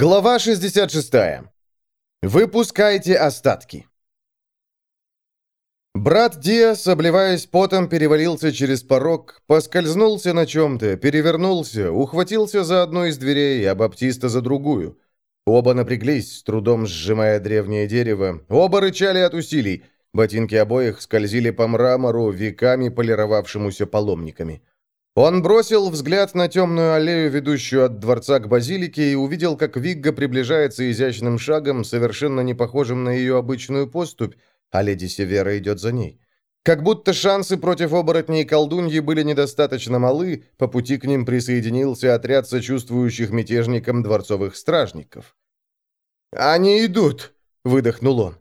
Глава 66. Выпускайте остатки. Брат Диас, обливаясь потом, перевалился через порог, поскользнулся на чем-то, перевернулся, ухватился за одну из дверей, а Баптиста за другую. Оба напряглись, с трудом сжимая древнее дерево, оба рычали от усилий, ботинки обоих скользили по мрамору, веками полировавшемуся паломниками. Он бросил взгляд на темную аллею, ведущую от дворца к базилике, и увидел, как Вигга приближается изящным шагом, совершенно не похожим на ее обычную поступь, а леди Севера идет за ней. Как будто шансы против оборотней и колдуньи были недостаточно малы, по пути к ним присоединился отряд сочувствующих мятежникам дворцовых стражников. «Они идут!» — выдохнул он.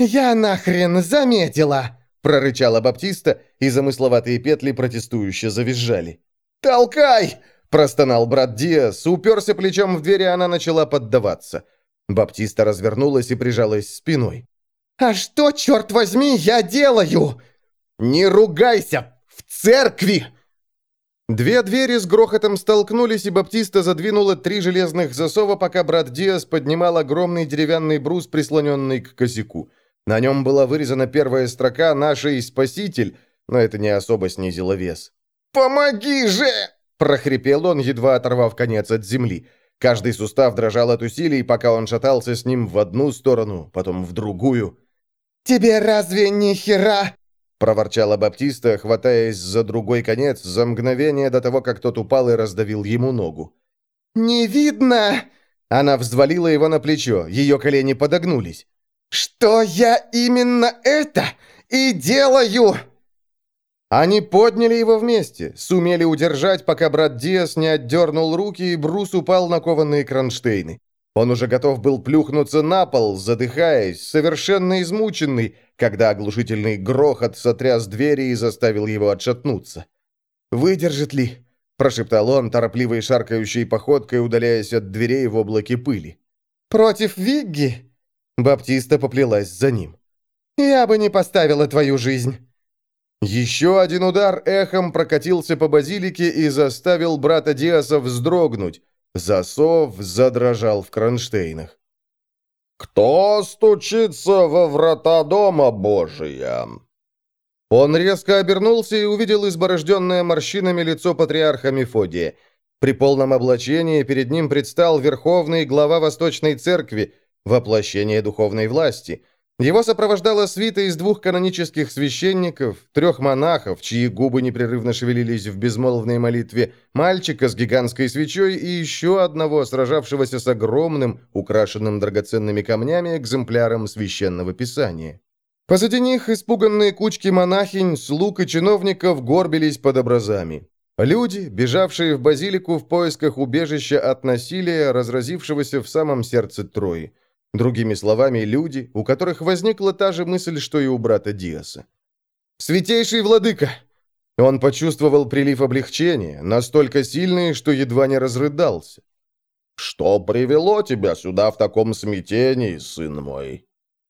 «Я нахрен заметила!» Прорычала Баптиста, и замысловатые петли протестующе завизжали. «Толкай!» – простонал брат Диас, уперся плечом в дверь, и она начала поддаваться. Баптиста развернулась и прижалась спиной. «А что, черт возьми, я делаю?» «Не ругайся! В церкви!» Две двери с грохотом столкнулись, и Баптиста задвинула три железных засова, пока брат Диас поднимал огромный деревянный брус, прислоненный к косяку. На нем была вырезана первая строка «Нашей Спаситель», но это не особо снизило вес. «Помоги же!» – прохрипел он, едва оторвав конец от земли. Каждый сустав дрожал от усилий, пока он шатался с ним в одну сторону, потом в другую. «Тебе разве не хера?» – проворчала Баптиста, хватаясь за другой конец за мгновение до того, как тот упал и раздавил ему ногу. «Не видно!» Она взвалила его на плечо, ее колени подогнулись. «Что я именно это и делаю?» Они подняли его вместе, сумели удержать, пока брат Диас не отдернул руки, и брус упал на кованые кронштейны. Он уже готов был плюхнуться на пол, задыхаясь, совершенно измученный, когда оглушительный грохот сотряс двери и заставил его отшатнуться. «Выдержит ли?» – прошептал он, торопливой шаркающей походкой, удаляясь от дверей в облаке пыли. «Против Вигги?» Баптиста поплелась за ним. «Я бы не поставила твою жизнь». Еще один удар эхом прокатился по базилике и заставил брата Диаса вздрогнуть. Засов задрожал в кронштейнах. «Кто стучится во врата дома Божия?» Он резко обернулся и увидел изборожденное морщинами лицо патриарха Мефодия. При полном облачении перед ним предстал верховный глава Восточной Церкви, воплощение духовной власти. Его сопровождала свита из двух канонических священников, трех монахов, чьи губы непрерывно шевелились в безмолвной молитве, мальчика с гигантской свечой и еще одного, сражавшегося с огромным, украшенным драгоценными камнями, экземпляром священного писания. Позади них испуганные кучки монахинь, слуг и чиновников горбились под образами. Люди, бежавшие в базилику в поисках убежища от насилия, разразившегося в самом сердце Трои. Другими словами, люди, у которых возникла та же мысль, что и у брата Диаса. «Святейший владыка!» Он почувствовал прилив облегчения, настолько сильный, что едва не разрыдался. «Что привело тебя сюда в таком смятении, сын мой?»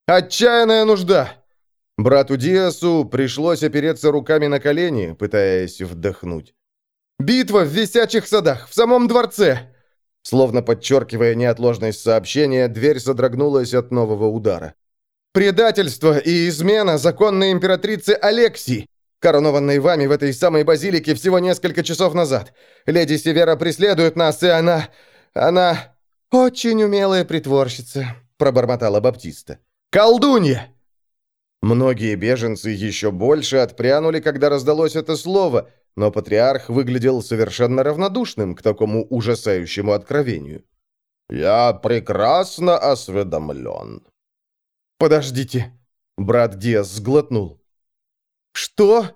«Отчаянная нужда!» Брату Диасу пришлось опереться руками на колени, пытаясь вдохнуть. «Битва в висячих садах, в самом дворце! Словно подчеркивая неотложность сообщения, дверь содрогнулась от нового удара. «Предательство и измена законной императрицы Алексии, коронованной вами в этой самой базилике всего несколько часов назад. Леди Севера преследует нас, и она... она... очень умелая притворщица», — пробормотала Баптиста. «Колдунья!» Многие беженцы еще больше отпрянули, когда раздалось это слово, но патриарх выглядел совершенно равнодушным к такому ужасающему откровению. «Я прекрасно осведомлен». «Подождите», — брат Диас сглотнул. «Что?»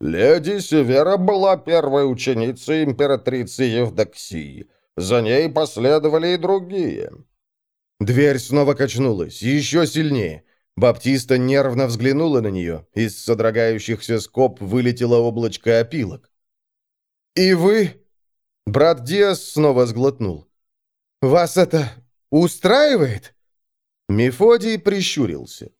«Леди Севера была первой ученицей императрицы Евдоксии. За ней последовали и другие». Дверь снова качнулась, еще сильнее. Баптиста нервно взглянула на нее. Из содрогающихся скоб вылетело облачко опилок. «И вы?» Брат Диас снова сглотнул. «Вас это устраивает?» Мефодий прищурился.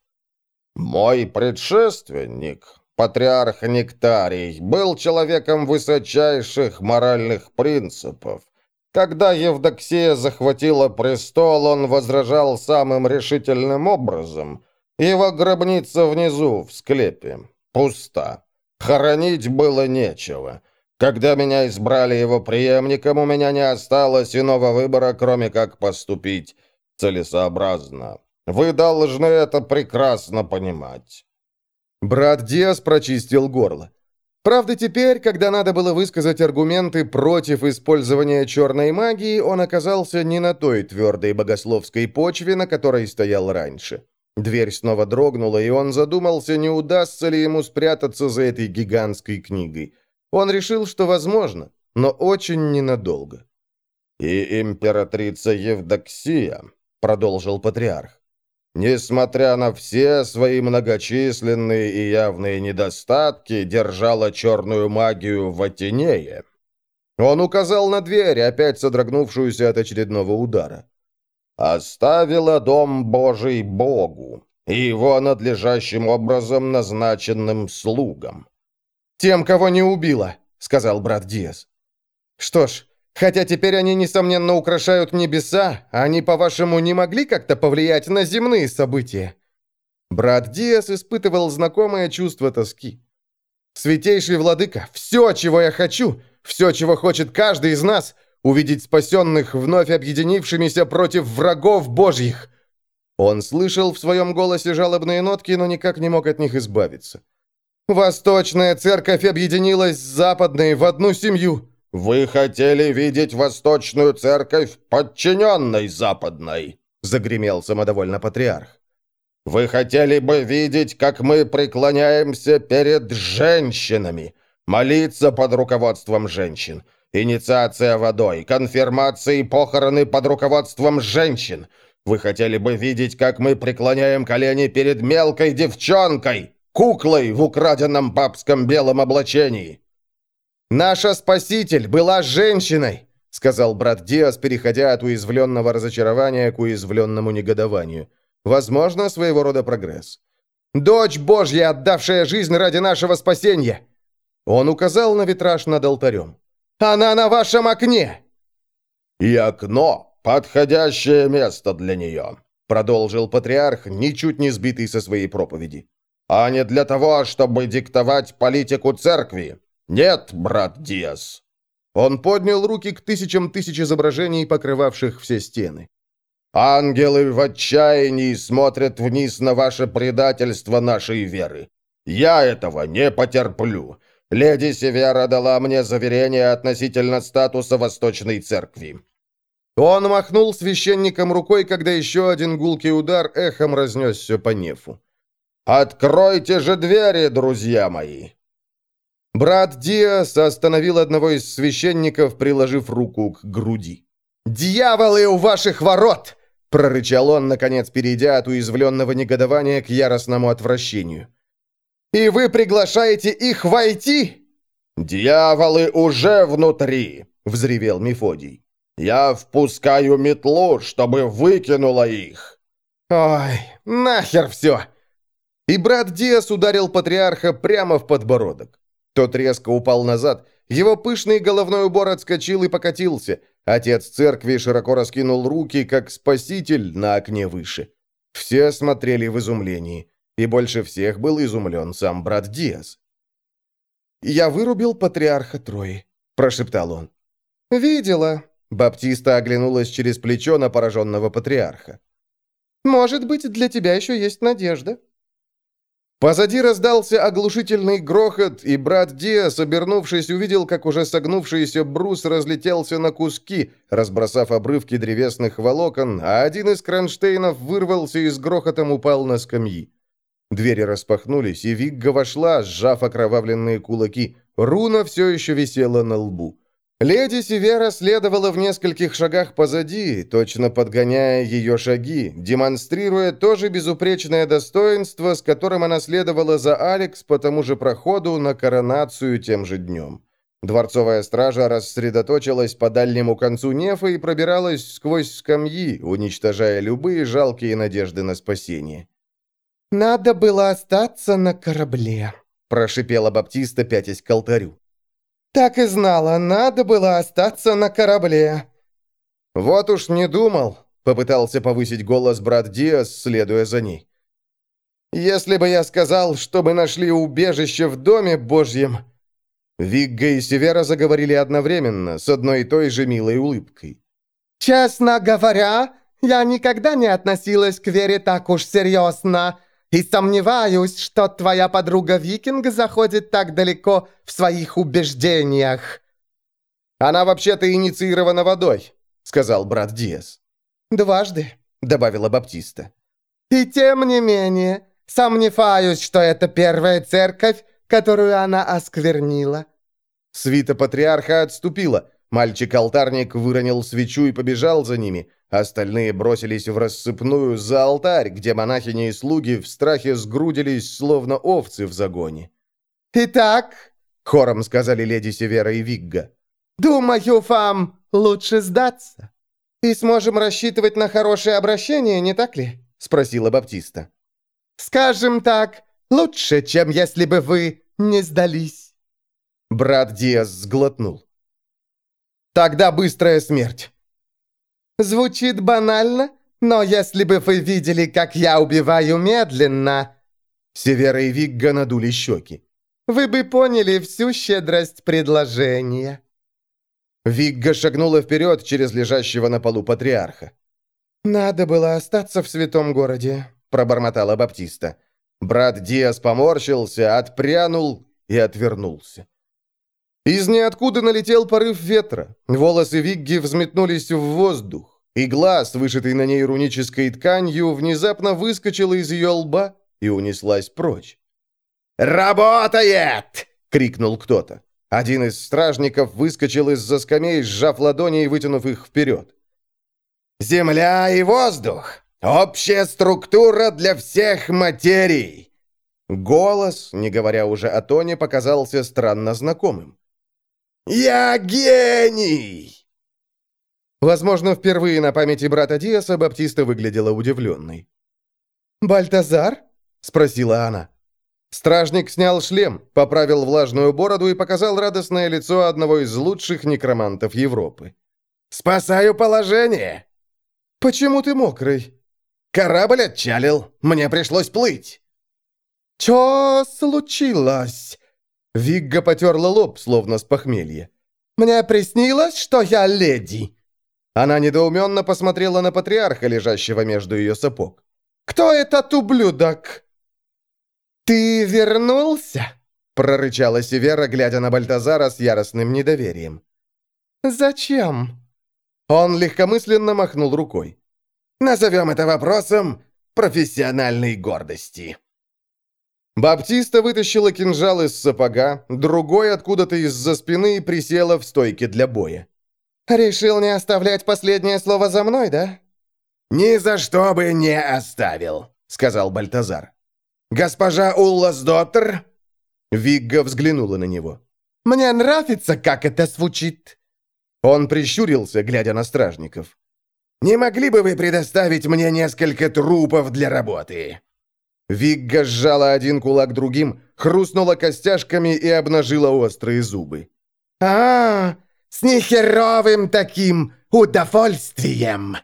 «Мой предшественник, патриарх Нектарий, был человеком высочайших моральных принципов. Когда Евдоксия захватила престол, он возражал самым решительным образом. Его гробница внизу, в склепе, пуста. Хоронить было нечего. Когда меня избрали его преемником, у меня не осталось иного выбора, кроме как поступить целесообразно. Вы должны это прекрасно понимать». Брат Диас прочистил горло. Правда, теперь, когда надо было высказать аргументы против использования черной магии, он оказался не на той твердой богословской почве, на которой стоял раньше. Дверь снова дрогнула, и он задумался, не удастся ли ему спрятаться за этой гигантской книгой. Он решил, что возможно, но очень ненадолго. «И императрица Евдоксия», — продолжил патриарх, несмотря на все свои многочисленные и явные недостатки, держала черную магию в Атинее». Он указал на дверь, опять содрогнувшуюся от очередного удара. «Оставила дом Божий Богу и его надлежащим образом назначенным слугам». «Тем, кого не убила», — сказал брат Диас. «Что ж, хотя теперь они, несомненно, украшают небеса, они, по-вашему, не могли как-то повлиять на земные события?» Брат Диас испытывал знакомое чувство тоски. «Святейший владыка, все, чего я хочу, все, чего хочет каждый из нас, увидеть спасенных, вновь объединившимися против врагов божьих!» Он слышал в своем голосе жалобные нотки, но никак не мог от них избавиться. Восточная церковь объединилась с западной в одну семью. Вы хотели видеть Восточную церковь подчиненной западной, загремел самодовольно патриарх. Вы хотели бы видеть, как мы преклоняемся перед женщинами, молиться под руководством женщин, инициация водой, конфирмации похороны под руководством женщин. Вы хотели бы видеть, как мы преклоняем колени перед мелкой девчонкой, куклой в украденном папском белом облачении». «Наша спаситель была женщиной», — сказал брат Диас, переходя от уязвленного разочарования к уязвленному негодованию. «Возможно, своего рода прогресс. Дочь Божья, отдавшая жизнь ради нашего спасения!» Он указал на витраж над алтарем. «Она на вашем окне!» «И окно — подходящее место для нее», — продолжил патриарх, ничуть не сбитый со своей проповеди а не для того, чтобы диктовать политику церкви. Нет, брат Диас». Он поднял руки к тысячам тысяч изображений, покрывавших все стены. «Ангелы в отчаянии смотрят вниз на ваше предательство нашей веры. Я этого не потерплю. Леди Севера дала мне заверение относительно статуса Восточной Церкви». Он махнул священником рукой, когда еще один гулкий удар эхом разнесся по нефу. «Откройте же двери, друзья мои!» Брат Диас остановил одного из священников, приложив руку к груди. «Дьяволы у ваших ворот!» — прорычал он, наконец перейдя от уязвленного негодования к яростному отвращению. «И вы приглашаете их войти?» «Дьяволы уже внутри!» — взревел Мефодий. «Я впускаю метлу, чтобы выкинула их!» «Ой, нахер все!» И брат Диас ударил патриарха прямо в подбородок. Тот резко упал назад, его пышный головной убор отскочил и покатился. Отец церкви широко раскинул руки, как спаситель на окне выше. Все смотрели в изумлении, и больше всех был изумлен сам брат Диас. «Я вырубил патриарха Трои», — прошептал он. «Видела», — Баптиста оглянулась через плечо на пораженного патриарха. «Может быть, для тебя еще есть надежда». Позади раздался оглушительный грохот, и брат Диас, обернувшись, увидел, как уже согнувшийся брус разлетелся на куски, разбросав обрывки древесных волокон, а один из кронштейнов вырвался и с грохотом упал на скамьи. Двери распахнулись, и Вигга вошла, сжав окровавленные кулаки. Руна все еще висела на лбу. Леди Севера следовала в нескольких шагах позади, точно подгоняя ее шаги, демонстрируя то же безупречное достоинство, с которым она следовала за Алекс по тому же проходу на коронацию тем же днем. Дворцовая стража рассредоточилась по дальнему концу нефа и пробиралась сквозь скамьи, уничтожая любые жалкие надежды на спасение. «Надо было остаться на корабле», – прошипела Баптиста, пятясь к алтарю. «Так и знала, надо было остаться на корабле». «Вот уж не думал», — попытался повысить голос брат Диас, следуя за ней. «Если бы я сказал, что мы нашли убежище в доме Божьем...» Вигга и Севера заговорили одновременно, с одной и той же милой улыбкой. «Честно говоря, я никогда не относилась к вере так уж серьезно, и сомневаюсь, что твоя подруга-викинг заходит так далеко в своих убеждениях». «Она вообще-то инициирована водой», — сказал брат Диас. «Дважды», — добавила Баптиста. «И тем не менее, сомневаюсь, что это первая церковь, которую она осквернила». Свита патриарха отступила. Мальчик-алтарник выронил свечу и побежал за ними. Остальные бросились в рассыпную за алтарь, где монахини и слуги в страхе сгрудились, словно овцы в загоне. «Итак», — хором сказали леди Севера и Вигга, «думаю, вам лучше сдаться. И сможем рассчитывать на хорошее обращение, не так ли?» — спросила Баптиста. «Скажем так, лучше, чем если бы вы не сдались». Брат Диас сглотнул. «Тогда быстрая смерть». Звучит банально, но если бы вы видели, как я убиваю медленно...» Севера и Вигга надули щеки. «Вы бы поняли всю щедрость предложения». Вигга шагнула вперед через лежащего на полу патриарха. «Надо было остаться в святом городе», — пробормотала Баптиста. Брат Диас поморщился, отпрянул и отвернулся. Из ниоткуда налетел порыв ветра. Волосы Вигги взметнулись в воздух. И глаз, вышитый на ней рунической тканью, внезапно выскочила из ее лба и унеслась прочь. «Работает!» — крикнул кто-то. Один из стражников выскочил из-за скамей, сжав ладони и вытянув их вперед. «Земля и воздух! Общая структура для всех материй!» Голос, не говоря уже о тоне, показался странно знакомым. «Я гений!» Возможно, впервые на памяти брата Диаса Баптиста выглядела удивленной. «Бальтазар?» — спросила она. Стражник снял шлем, поправил влажную бороду и показал радостное лицо одного из лучших некромантов Европы. «Спасаю положение!» «Почему ты мокрый?» «Корабль отчалил. Мне пришлось плыть». «Чё случилось?» Вигга потерла лоб, словно с похмелья. «Мне приснилось, что я леди!» Она недоуменно посмотрела на патриарха, лежащего между ее сапог. «Кто этот ублюдок?» «Ты вернулся?» прорычала Севера, глядя на Бальтазара с яростным недоверием. «Зачем?» Он легкомысленно махнул рукой. «Назовем это вопросом профессиональной гордости». Баптиста вытащила кинжал из сапога, другой откуда-то из-за спины и присела в стойке для боя. «Решил не оставлять последнее слово за мной, да?» «Ни за что бы не оставил», — сказал Бальтазар. «Госпожа Уллас Доттер?» Вигга взглянула на него. «Мне нравится, как это звучит». Он прищурился, глядя на стражников. «Не могли бы вы предоставить мне несколько трупов для работы?» Вигга сжала один кулак другим, хрустнула костяшками и обнажила острые зубы. а, -а с нехеровым таким удовольствием!»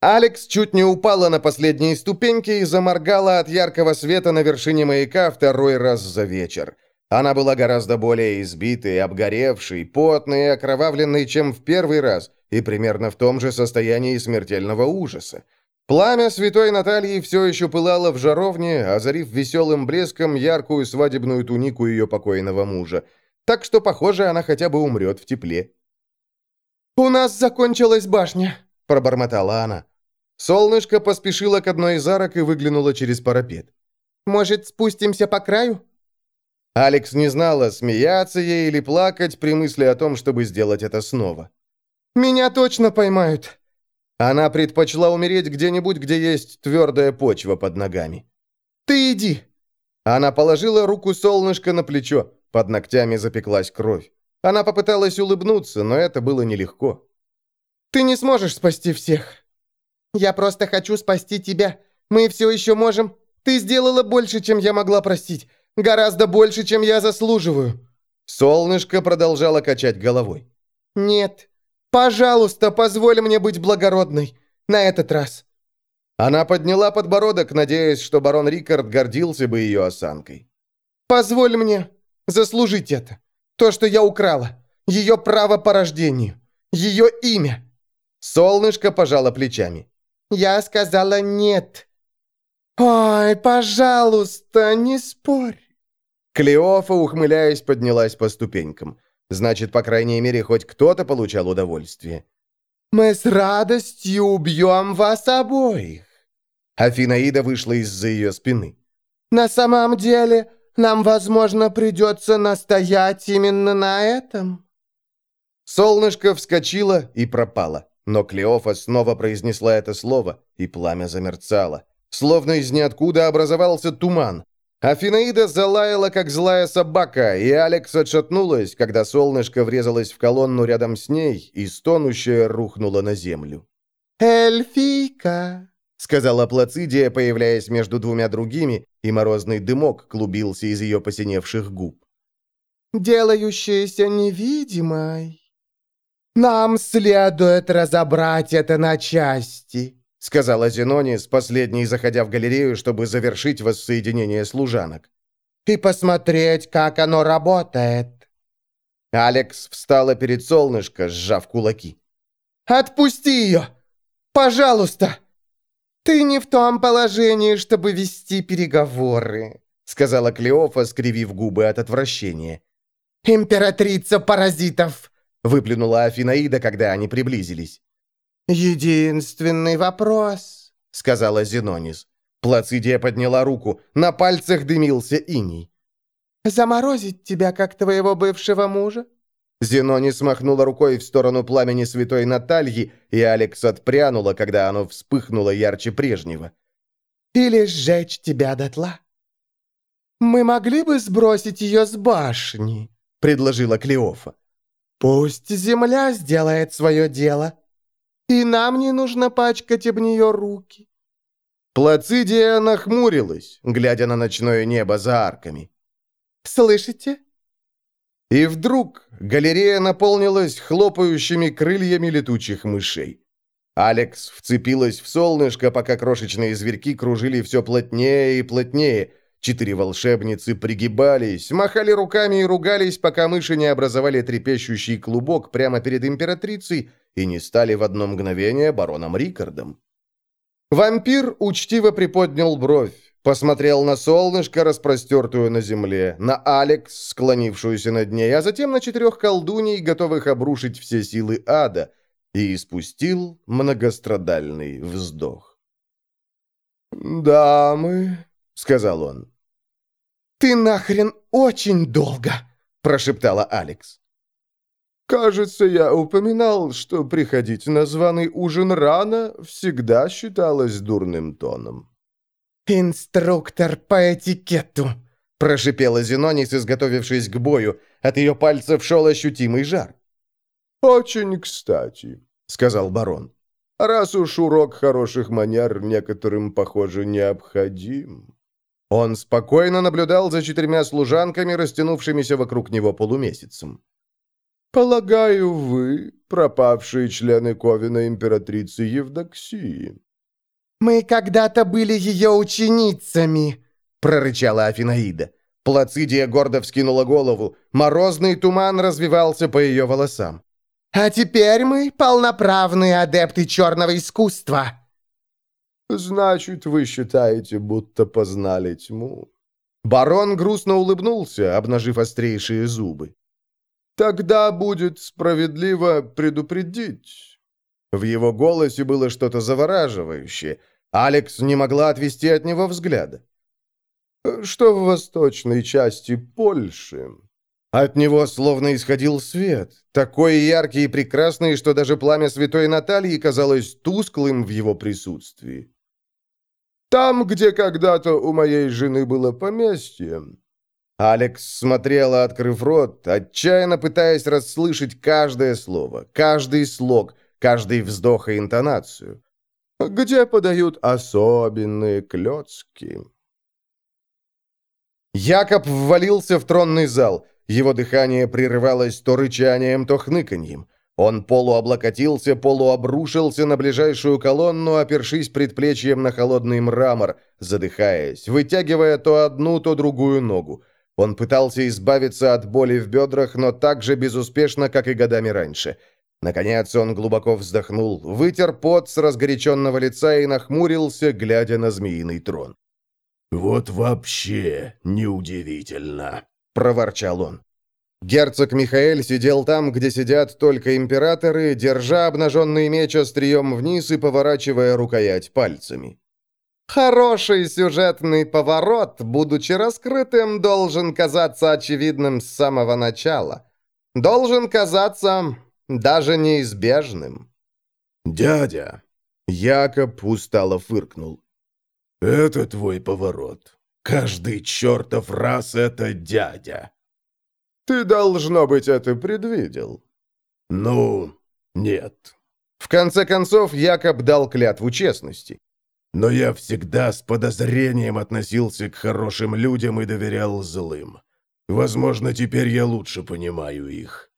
Алекс чуть не упала на последние ступеньки и заморгала от яркого света на вершине маяка второй раз за вечер. Она была гораздо более избитой, обгоревшей, потной и окровавленной, чем в первый раз, и примерно в том же состоянии смертельного ужаса. Пламя святой Натальи все еще пылало в жаровне, озарив веселым блеском яркую свадебную тунику ее покойного мужа. Так что, похоже, она хотя бы умрет в тепле. «У нас закончилась башня», — пробормотала она. Солнышко поспешило к одной из арок и выглянуло через парапет. «Может, спустимся по краю?» Алекс не знала, смеяться ей или плакать при мысли о том, чтобы сделать это снова. «Меня точно поймают», она предпочла умереть где-нибудь, где есть твердая почва под ногами. «Ты иди!» Она положила руку солнышко на плечо, под ногтями запеклась кровь. Она попыталась улыбнуться, но это было нелегко. «Ты не сможешь спасти всех. Я просто хочу спасти тебя. Мы все еще можем. Ты сделала больше, чем я могла простить. Гораздо больше, чем я заслуживаю». Солнышко продолжало качать головой. «Нет, Пожалуйста, позволь мне быть благородной. На этот раз». Она подняла подбородок, надеясь, что барон Рикард гордился бы ее осанкой. «Позволь мне заслужить это. То, что я украла. Ее право по рождению. Ее имя». Солнышко пожало плечами. «Я сказала нет». «Ой, пожалуйста, не спорь». Клеофа, ухмыляясь, поднялась по ступенькам. Значит, по крайней мере, хоть кто-то получал удовольствие. «Мы с радостью убьем вас обоих!» Афинаида вышла из-за ее спины. «На самом деле, нам, возможно, придется настоять именно на этом». Солнышко вскочило и пропало, но Клеофа снова произнесла это слово, и пламя замерцало. Словно из ниоткуда образовался туман, Афинаида залаяла, как злая собака, и Алекс отшатнулась, когда солнышко врезалось в колонну рядом с ней, и стонущая рухнула на землю. «Эльфийка!» — сказала Плацидия, появляясь между двумя другими, и морозный дымок клубился из ее посиневших губ. «Делающаяся невидимой. Нам следует разобрать это на части сказала Зенонис, последний заходя в галерею, чтобы завершить воссоединение служанок. «И посмотреть, как оно работает». Алекс встала перед солнышко, сжав кулаки. «Отпусти ее! Пожалуйста!» «Ты не в том положении, чтобы вести переговоры», сказала Клеофа, скривив губы от отвращения. «Императрица паразитов!» выплюнула Афинаида, когда они приблизились. «Единственный вопрос», — сказала Зенонис. Плацидия подняла руку. На пальцах дымился иней. «Заморозить тебя, как твоего бывшего мужа?» Зенонис махнула рукой в сторону пламени святой Натальи, и Алекс отпрянула, когда оно вспыхнуло ярче прежнего. «Или сжечь тебя дотла?» «Мы могли бы сбросить ее с башни», — предложила Клеофа. «Пусть земля сделает свое дело». И нам не нужно пачкать об нее руки». Плацидия нахмурилась, глядя на ночное небо за арками. «Слышите?» И вдруг галерея наполнилась хлопающими крыльями летучих мышей. Алекс вцепилась в солнышко, пока крошечные зверьки кружили все плотнее и плотнее. Четыре волшебницы пригибались, махали руками и ругались, пока мыши не образовали трепещущий клубок прямо перед императрицей и не стали в одно мгновение бароном Рикардом. Вампир учтиво приподнял бровь, посмотрел на солнышко, распростертую на земле, на Алекс, склонившуюся над ней, а затем на четырех колдуней, готовых обрушить все силы ада, и испустил многострадальный вздох. «Дамы», — сказал он. «Ты нахрен очень долго», — прошептала Алекс. Кажется, я упоминал, что приходить на званый ужин рано всегда считалось дурным тоном. «Инструктор по этикету», — прошипела Зенонис, изготовившись к бою. От ее пальцев шел ощутимый жар. «Очень кстати», — сказал барон. «Раз уж урок хороших манер некоторым, похоже, необходим». Он спокойно наблюдал за четырьмя служанками, растянувшимися вокруг него полумесяцем. Полагаю, вы пропавшие члены Ковина императрицы Евдоксии». «Мы когда-то были ее ученицами», — прорычала Афинаида. Плацидия гордо вскинула голову. Морозный туман развивался по ее волосам. «А теперь мы полноправные адепты черного искусства». «Значит, вы считаете, будто познали тьму?» Барон грустно улыбнулся, обнажив острейшие зубы. Тогда будет справедливо предупредить». В его голосе было что-то завораживающее. Алекс не могла отвести от него взгляда. «Что в восточной части Польши?» От него словно исходил свет, такой яркий и прекрасный, что даже пламя святой Натальи казалось тусклым в его присутствии. «Там, где когда-то у моей жены было поместье, Алекс смотрела, открыв рот, отчаянно пытаясь расслышать каждое слово, каждый слог, каждый вздох и интонацию. «Где подают особенные клёцки?» Якоб ввалился в тронный зал. Его дыхание прерывалось то рычанием, то хныканьем. Он полуоблокотился, полуобрушился на ближайшую колонну, опершись предплечьем на холодный мрамор, задыхаясь, вытягивая то одну, то другую ногу. Он пытался избавиться от боли в бедрах, но так же безуспешно, как и годами раньше. Наконец он глубоко вздохнул, вытер пот с разгоряченного лица и нахмурился, глядя на змеиный трон. «Вот вообще неудивительно», — проворчал он. Герцог Михаэль сидел там, где сидят только императоры, держа обнаженный меч острием вниз и поворачивая рукоять пальцами. «Хороший сюжетный поворот, будучи раскрытым, должен казаться очевидным с самого начала. Должен казаться даже неизбежным». «Дядя!» Якоб устало фыркнул. «Это твой поворот. Каждый чертов раз это дядя». «Ты, должно быть, это предвидел». «Ну, нет». В конце концов, Якоб дал клятву честности. «Но я всегда с подозрением относился к хорошим людям и доверял злым. Возможно, теперь я лучше понимаю их».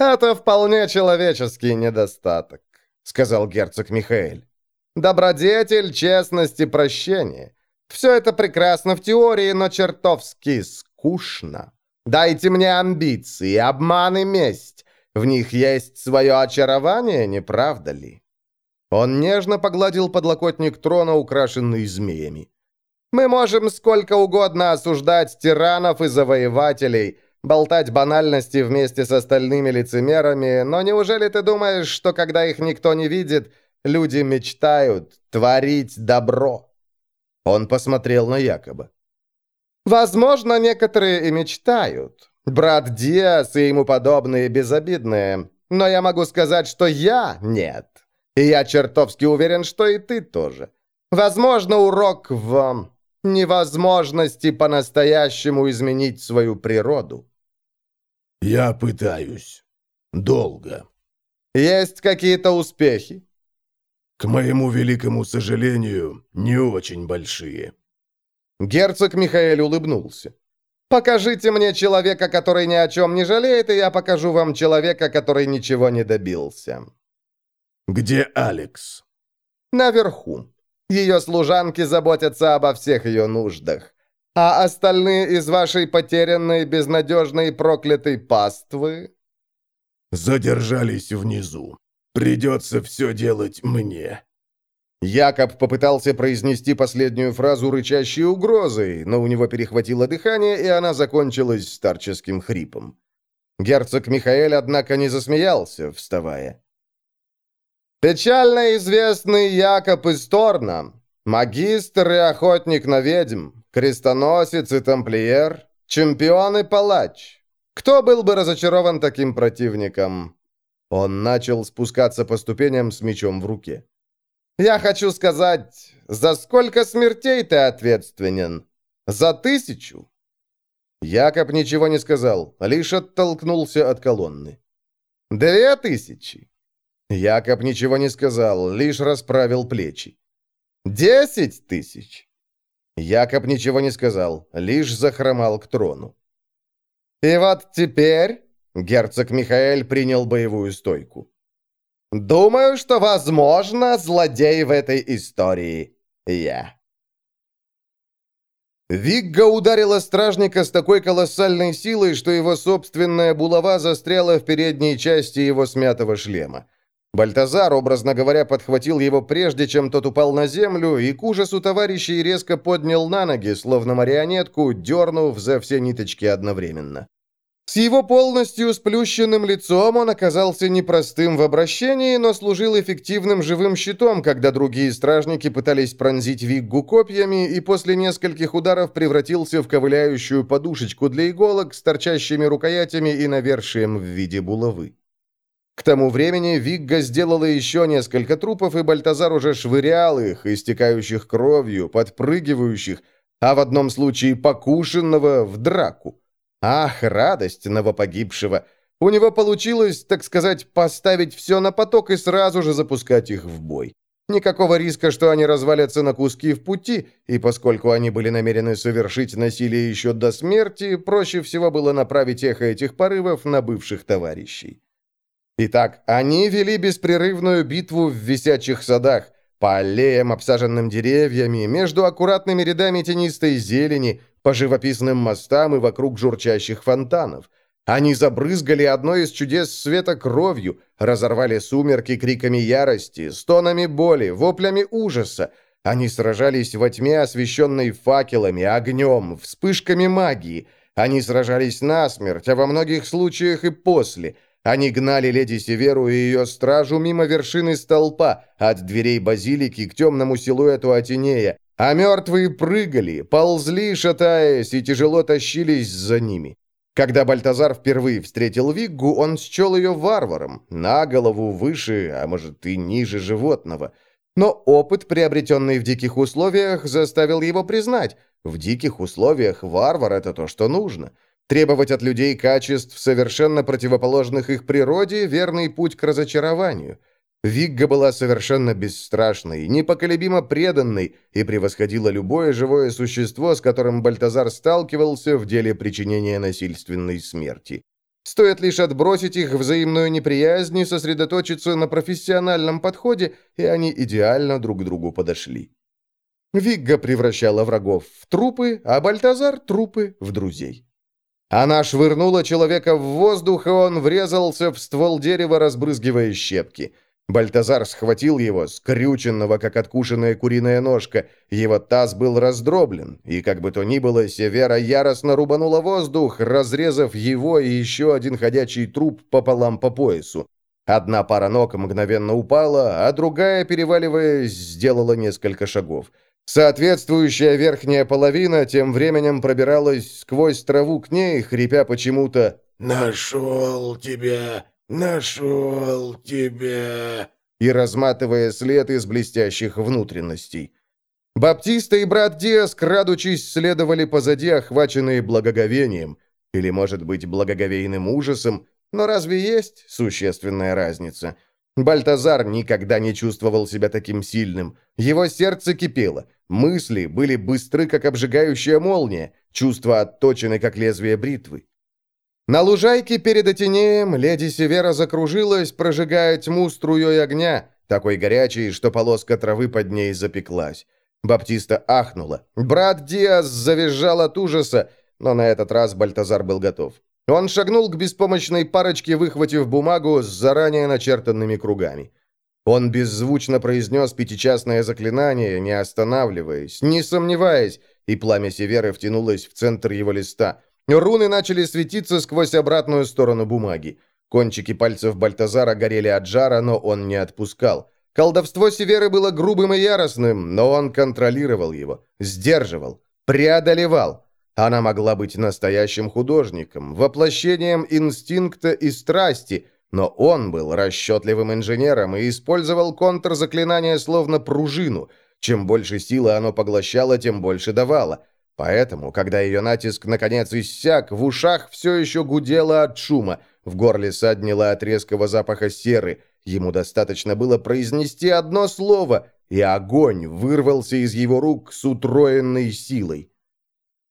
«Это вполне человеческий недостаток», — сказал герцог Михаэль. «Добродетель, честность и прощение. Все это прекрасно в теории, но чертовски скучно». Дайте мне амбиции, обман и месть. В них есть свое очарование, не правда ли?» Он нежно погладил подлокотник трона, украшенный змеями. «Мы можем сколько угодно осуждать тиранов и завоевателей, болтать банальности вместе с остальными лицемерами, но неужели ты думаешь, что когда их никто не видит, люди мечтают творить добро?» Он посмотрел на Якоба. Возможно, некоторые и мечтают. Брат Диас и ему подобные безобидные. Но я могу сказать, что я нет. И я чертовски уверен, что и ты тоже. Возможно, урок в невозможности по-настоящему изменить свою природу. Я пытаюсь. Долго. Есть какие-то успехи? К моему великому сожалению, не очень большие. Герцог Михаэль улыбнулся. «Покажите мне человека, который ни о чем не жалеет, и я покажу вам человека, который ничего не добился». «Где Алекс?» «Наверху. Ее служанки заботятся обо всех ее нуждах. А остальные из вашей потерянной, безнадежной, проклятой паствы?» «Задержались внизу. Придется все делать мне». Якоб попытался произнести последнюю фразу рычащей угрозой, но у него перехватило дыхание, и она закончилась старческим хрипом. Герцог Михаэль, однако, не засмеялся, вставая. «Печально известный Якоб из Торна, магистр и охотник на ведьм, крестоносец и тамплиер, чемпион и палач. Кто был бы разочарован таким противником?» Он начал спускаться по ступеням с мечом в руке. Я хочу сказать, за сколько смертей ты ответственен? За тысячу?» Якоб ничего не сказал, лишь оттолкнулся от колонны. «Две тысячи?» Якоб ничего не сказал, лишь расправил плечи. «Десять тысяч?» Якоб ничего не сказал, лишь захромал к трону. «И вот теперь...» Герцог Михаэль принял боевую стойку. Думаю, что, возможно, злодей в этой истории я. Вигга ударила стражника с такой колоссальной силой, что его собственная булава застряла в передней части его смятого шлема. Бальтазар, образно говоря, подхватил его прежде, чем тот упал на землю, и к ужасу товарищей резко поднял на ноги, словно марионетку, дернув за все ниточки одновременно. С его полностью сплющенным лицом он оказался непростым в обращении, но служил эффективным живым щитом, когда другие стражники пытались пронзить Виггу копьями, и после нескольких ударов превратился в ковыляющую подушечку для иголок с торчащими рукоятями и навершием в виде булавы. К тому времени Вигга сделала еще несколько трупов, и Бальтазар уже швырял их, истекающих кровью, подпрыгивающих, а в одном случае покушенного, в драку. Ах, радость новопогибшего! У него получилось, так сказать, поставить все на поток и сразу же запускать их в бой. Никакого риска, что они развалятся на куски в пути, и поскольку они были намерены совершить насилие еще до смерти, проще всего было направить эхо этих порывов на бывших товарищей. Итак, они вели беспрерывную битву в висячих садах, по аллеям, обсаженным деревьями, между аккуратными рядами тенистой зелени, по живописным мостам и вокруг журчащих фонтанов. Они забрызгали одно из чудес света кровью, разорвали сумерки криками ярости, стонами боли, воплями ужаса. Они сражались во тьме, освещенной факелами, огнем, вспышками магии. Они сражались насмерть, а во многих случаях и после – они гнали леди Северу и ее стражу мимо вершины столпа, от дверей базилики к темному силуэту Атинея, а мертвые прыгали, ползли, шатаясь, и тяжело тащились за ними. Когда Бальтазар впервые встретил Виггу, он счел ее варваром, на голову выше, а может и ниже животного. Но опыт, приобретенный в диких условиях, заставил его признать, в диких условиях варвар — это то, что нужно — Требовать от людей качеств, совершенно противоположных их природе, верный путь к разочарованию. Вигга была совершенно бесстрашной, непоколебимо преданной и превосходила любое живое существо, с которым Бальтазар сталкивался в деле причинения насильственной смерти. Стоит лишь отбросить их взаимную неприязнь и сосредоточиться на профессиональном подходе, и они идеально друг к другу подошли. Вигга превращала врагов в трупы, а Бальтазар – трупы в друзей. Она швырнула человека в воздух, и он врезался в ствол дерева, разбрызгивая щепки. Бальтазар схватил его, скрюченного, как откушенная куриная ножка. Его таз был раздроблен, и, как бы то ни было, Севера яростно рубанула воздух, разрезав его и еще один ходячий труп пополам по поясу. Одна пара ног мгновенно упала, а другая, переваливаясь, сделала несколько шагов. Соответствующая верхняя половина тем временем пробиралась сквозь траву к ней, хрипя почему-то «Нашел тебя! Нашел тебя!» и разматывая след из блестящих внутренностей. Баптиста и брат Диас, крадучись, следовали позади, охваченные благоговением, или, может быть, благоговейным ужасом, но разве есть существенная разница? Бальтазар никогда не чувствовал себя таким сильным. Его сердце кипело. Мысли были быстры, как обжигающая молния, чувства отточены, как лезвие бритвы. На лужайке перед Атинеем леди Севера закружилась, прожигая тьму струей огня, такой горячей, что полоска травы под ней запеклась. Баптиста ахнула. Брат Диас завизжал от ужаса, но на этот раз Бальтазар был готов. Он шагнул к беспомощной парочке, выхватив бумагу с заранее начертанными кругами. Он беззвучно произнес пятичастное заклинание, не останавливаясь, не сомневаясь, и пламя Северы втянулось в центр его листа. Руны начали светиться сквозь обратную сторону бумаги. Кончики пальцев Бальтазара горели от жара, но он не отпускал. Колдовство Северы было грубым и яростным, но он контролировал его, сдерживал, преодолевал. Она могла быть настоящим художником, воплощением инстинкта и страсти – но он был расчетливым инженером и использовал контрзаклинание словно пружину. Чем больше силы оно поглощало, тем больше давало. Поэтому, когда ее натиск наконец иссяк, в ушах все еще гудело от шума, в горле саднило от резкого запаха серы. Ему достаточно было произнести одно слово, и огонь вырвался из его рук с утроенной силой.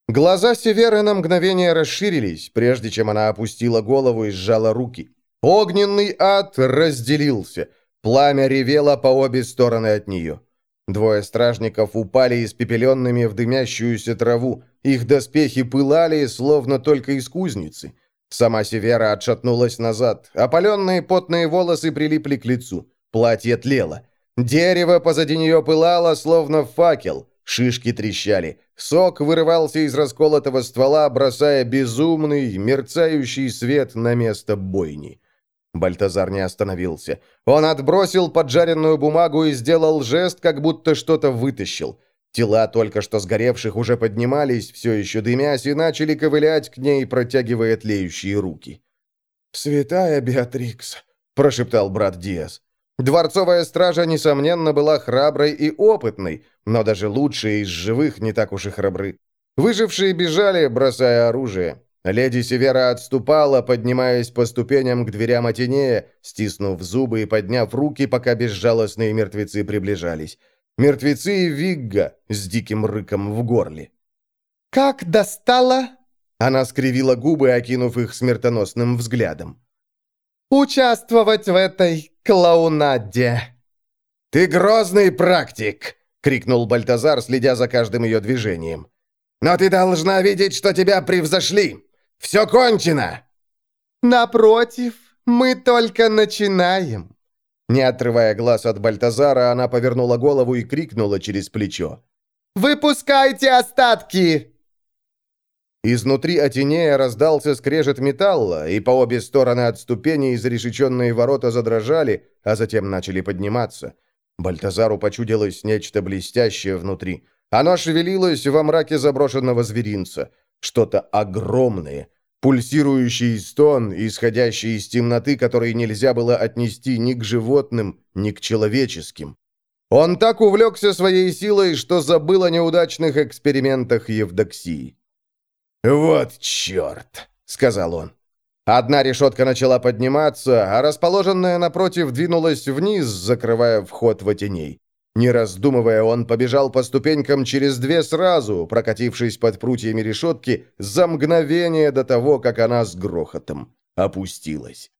Глаза Северы на мгновение расширились, прежде чем она опустила голову и сжала руки. Огненный ад разделился. Пламя ревело по обе стороны от нее. Двое стражников упали испепеленными в дымящуюся траву. Их доспехи пылали, словно только из кузницы. Сама Севера отшатнулась назад. Опаленные потные волосы прилипли к лицу. Платье тлело. Дерево позади нее пылало, словно факел. Шишки трещали. Сок вырывался из расколотого ствола, бросая безумный, мерцающий свет на место бойни. Бальтазар не остановился. Он отбросил поджаренную бумагу и сделал жест, как будто что-то вытащил. Тела только что сгоревших уже поднимались, все еще дымясь, и начали ковылять к ней, протягивая тлеющие руки. «Святая Беатрикс», — прошептал брат Диас. Дворцовая стража, несомненно, была храброй и опытной, но даже лучшие из живых не так уж и храбры. Выжившие бежали, бросая оружие. Леди Севера отступала, поднимаясь по ступеням к дверям Атинея, стиснув зубы и подняв руки, пока безжалостные мертвецы приближались. Мертвецы и Вигга с диким рыком в горле. «Как достала?» Она скривила губы, окинув их смертоносным взглядом. участвовать в этой клоунаде». «Ты грозный практик!» — крикнул Бальтазар, следя за каждым ее движением. «Но ты должна видеть, что тебя превзошли! Все кончено!» «Напротив, мы только начинаем!» Не отрывая глаз от Бальтазара, она повернула голову и крикнула через плечо. «Выпускайте остатки!» Изнутри Атинея раздался скрежет металла, и по обе стороны от ступеней изрешеченные ворота задрожали, а затем начали подниматься. Бальтазару почудилось нечто блестящее внутри. Оно шевелилось во мраке заброшенного зверинца. Что-то огромное, пульсирующий стон, исходящий из темноты, который нельзя было отнести ни к животным, ни к человеческим. Он так увлекся своей силой, что забыл о неудачных экспериментах Евдоксии. «Вот черт!» — сказал он. Одна решетка начала подниматься, а расположенная напротив двинулась вниз, закрывая вход в теней. Не раздумывая, он побежал по ступенькам через две сразу, прокатившись под прутьями решетки за мгновение до того, как она с грохотом опустилась.